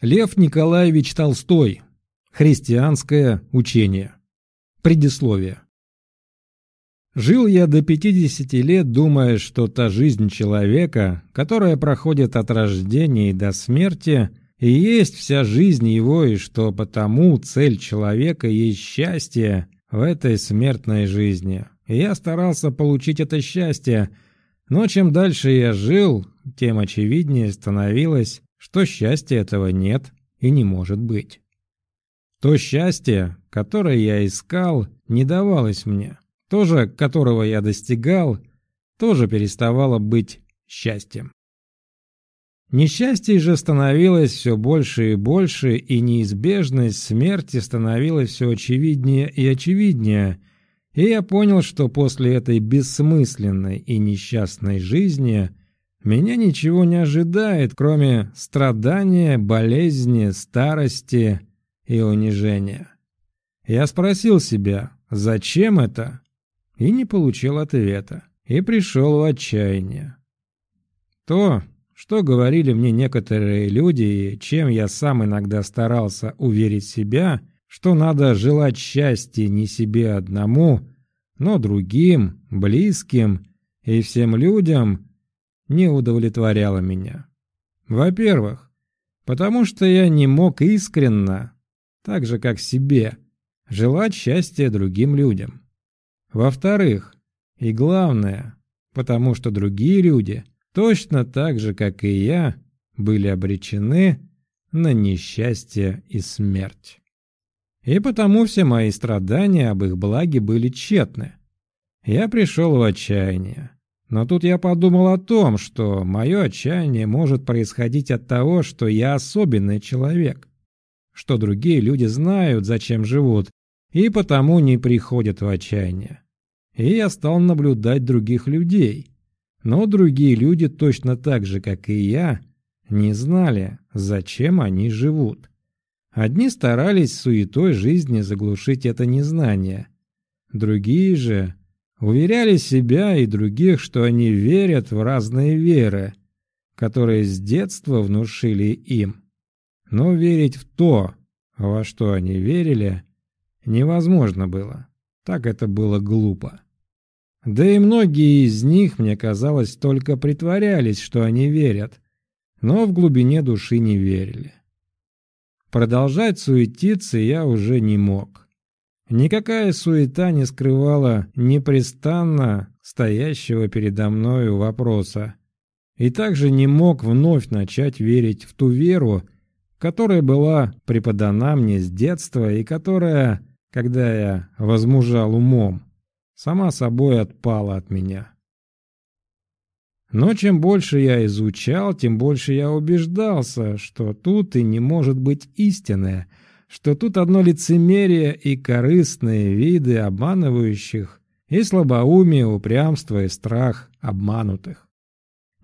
Лев Николаевич Толстой. Христианское учение. Предисловие. Жил я до 50 лет, думая, что та жизнь человека, которая проходит от рождения и до смерти, и есть вся жизнь его, и что потому цель человека есть счастье в этой смертной жизни. И я старался получить это счастье, но чем дальше я жил, тем очевиднее становилось, что счастья этого нет и не может быть. То счастье, которое я искал, не давалось мне. То же, которого я достигал, тоже переставало быть счастьем. Несчастье же становилось все больше и больше, и неизбежность смерти становилась все очевиднее и очевиднее, и я понял, что после этой бессмысленной и несчастной жизни меня ничего не ожидает, кроме страдания, болезни, старости и унижения. Я спросил себя, зачем это? И не получил ответа, и пришел в отчаяние. То, что говорили мне некоторые люди, и чем я сам иногда старался уверить себя, что надо желать счастья не себе одному, но другим, близким и всем людям, не удовлетворяло меня. Во-первых, потому что я не мог искренно, так же как себе, желать счастья другим людям. Во-вторых, и главное, потому что другие люди, точно так же, как и я, были обречены на несчастье и смерть. И потому все мои страдания об их благе были тщетны. Я пришел в отчаяние. Но тут я подумал о том, что мое отчаяние может происходить от того, что я особенный человек, что другие люди знают, зачем живут, и потому не приходят в отчаяние. И я стал наблюдать других людей. Но другие люди точно так же, как и я, не знали, зачем они живут. Одни старались суетой жизни заглушить это незнание. Другие же уверяли себя и других, что они верят в разные веры, которые с детства внушили им. Но верить в то, во что они верили, невозможно было. Так это было глупо. Да и многие из них, мне казалось, только притворялись, что они верят, но в глубине души не верили. Продолжать суетиться я уже не мог. Никакая суета не скрывала непрестанно стоящего передо мною вопроса. И также не мог вновь начать верить в ту веру, которая была преподана мне с детства и которая, когда я возмужал умом, сама собой отпала от меня. Но чем больше я изучал, тем больше я убеждался, что тут и не может быть истины, что тут одно лицемерие и корыстные виды обманывающих, и слабоумие, упрямство и страх обманутых.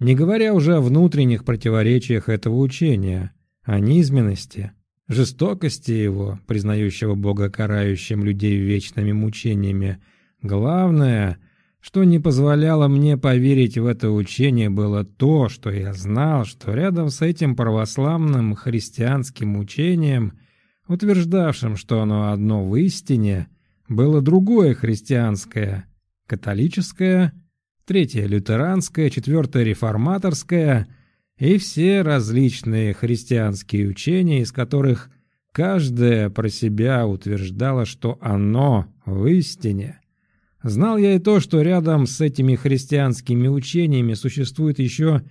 Не говоря уже о внутренних противоречиях этого учения, о низменности, жестокости его, признающего Бога карающим людей вечными мучениями, главное, что не позволяло мне поверить в это учение, было то, что я знал, что рядом с этим православным христианским учением – утверждавшим, что оно одно в истине, было другое христианское, католическое, третье лютеранское, четвертое реформаторское и все различные христианские учения, из которых каждое про себя утверждало, что оно в истине. Знал я и то, что рядом с этими христианскими учениями существуют еще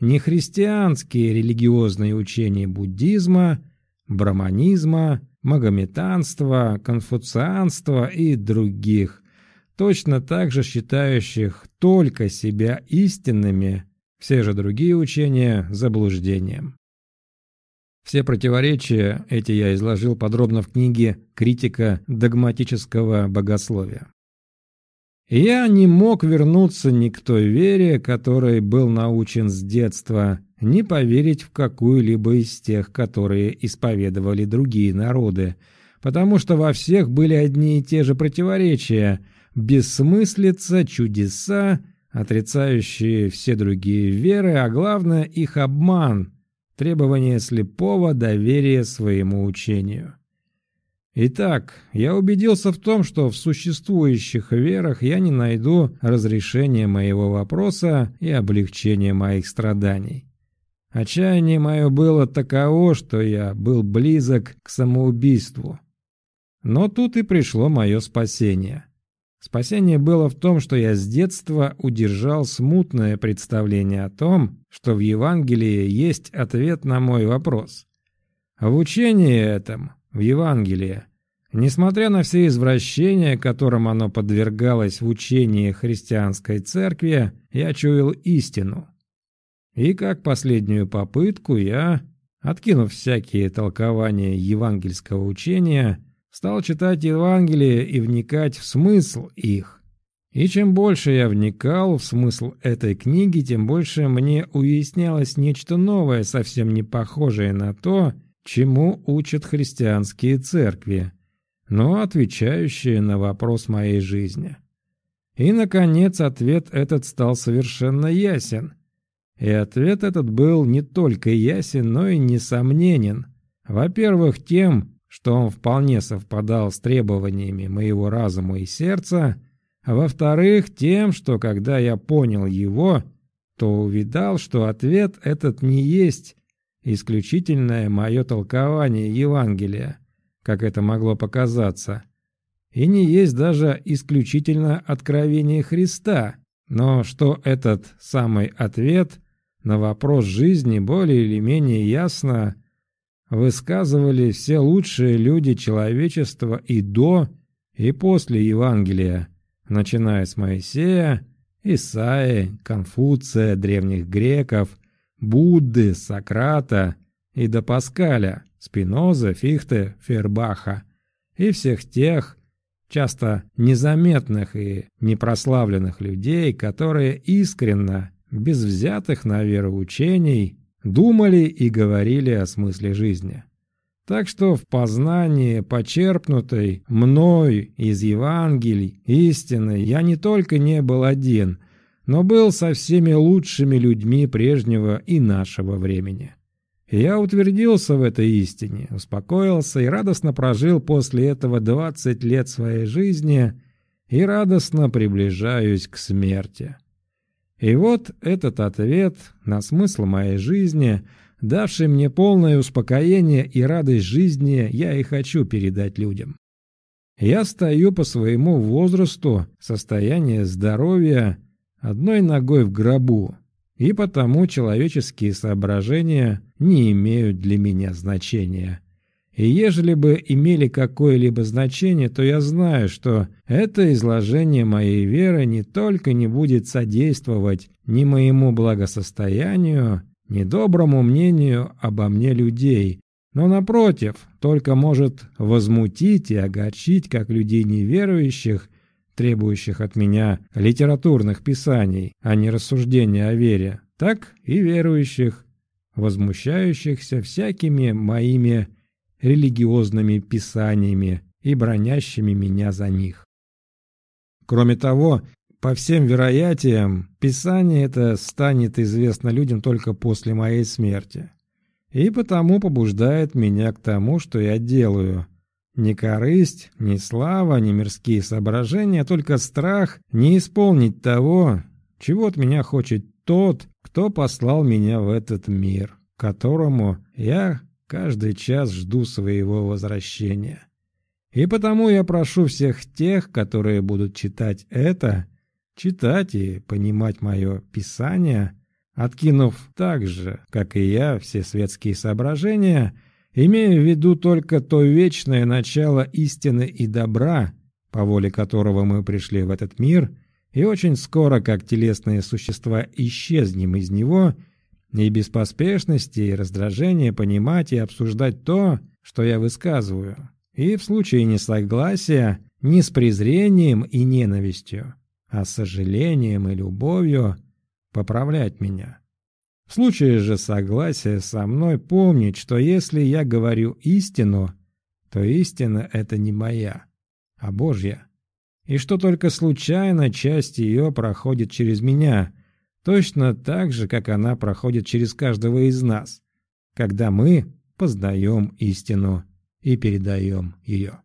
нехристианские религиозные учения буддизма – браманизма, магометанства, конфуцианства и других, точно так же считающих только себя истинными, все же другие учения – заблуждением. Все противоречия эти я изложил подробно в книге «Критика догматического богословия». Я не мог вернуться ни к той вере, которой был научен с детства, не поверить в какую-либо из тех, которые исповедовали другие народы, потому что во всех были одни и те же противоречия, бессмыслица, чудеса, отрицающие все другие веры, а главное их обман, требование слепого доверия своему учению. Итак, я убедился в том, что в существующих верах я не найду разрешения моего вопроса и облегчения моих страданий. Отчаяние мое было таково, что я был близок к самоубийству. Но тут и пришло мое спасение. Спасение было в том, что я с детства удержал смутное представление о том, что в Евангелии есть ответ на мой вопрос. В учении этом в Евангелии, несмотря на все извращения, которым оно подвергалось в учении христианской церкви, я чуял истину. И как последнюю попытку я, откинув всякие толкования евангельского учения, стал читать Евангелие и вникать в смысл их. И чем больше я вникал в смысл этой книги, тем больше мне уяснялось нечто новое, совсем не похожее на то, чему учат христианские церкви, но отвечающие на вопрос моей жизни. И, наконец, ответ этот стал совершенно ясен. И ответ этот был не только ясен, но и несомненен. Во-первых, тем, что он вполне совпадал с требованиями моего разума и сердца, а во-вторых, тем, что когда я понял его, то увидал, что ответ этот не есть исключительное мое толкование Евангелия, как это могло показаться, и не есть даже исключительно откровение Христа, но что этот самый ответ на вопрос жизни более или менее ясно высказывали все лучшие люди человечества и до, и после Евангелия, начиная с Моисея, Исаи, Конфуция, древних греков – Будды, Сократа и до Паскаля, Спиноза, Фихте, Фербаха и всех тех, часто незаметных и непрославленных людей, которые искренно, без взятых на веру учений, думали и говорили о смысле жизни. Так что в познании, почерпнутой мной из Евангелий истины, я не только не был один, но был со всеми лучшими людьми прежнего и нашего времени. Я утвердился в этой истине, успокоился и радостно прожил после этого 20 лет своей жизни и радостно приближаюсь к смерти. И вот этот ответ на смысл моей жизни, давший мне полное успокоение и радость жизни, я и хочу передать людям. Я стою по своему возрасту, состояние здоровья одной ногой в гробу, и потому человеческие соображения не имеют для меня значения. И ежели бы имели какое-либо значение, то я знаю, что это изложение моей веры не только не будет содействовать ни моему благосостоянию, ни доброму мнению обо мне людей, но, напротив, только может возмутить и огорчить как людей неверующих, требующих от меня литературных писаний, а не рассуждения о вере, так и верующих, возмущающихся всякими моими религиозными писаниями и бронящими меня за них. Кроме того, по всем вероятиям, Писание это станет известно людям только после моей смерти. И потому побуждает меня к тому, что я делаю – ни корысть, ни слава, ни мирские соображения, только страх не исполнить того, чего от меня хочет тот, кто послал меня в этот мир, которому я каждый час жду своего возвращения. И потому я прошу всех тех, которые будут читать это, читать и понимать мое Писание, откинув так же, как и я, все светские соображения – имея в виду только то вечное начало истины и добра, по воле которого мы пришли в этот мир, и очень скоро, как телесные существа, исчезнем из него, и без поспешности и раздражения понимать и обсуждать то, что я высказываю, и в случае несогласия не с презрением и ненавистью, а с сожалением и любовью поправлять меня. В случае же согласия со мной помнить, что если я говорю истину, то истина это не моя, а Божья. И что только случайно часть ее проходит через меня, Точно так же, как она проходит через каждого из нас, когда мы познаем истину и передаем ее.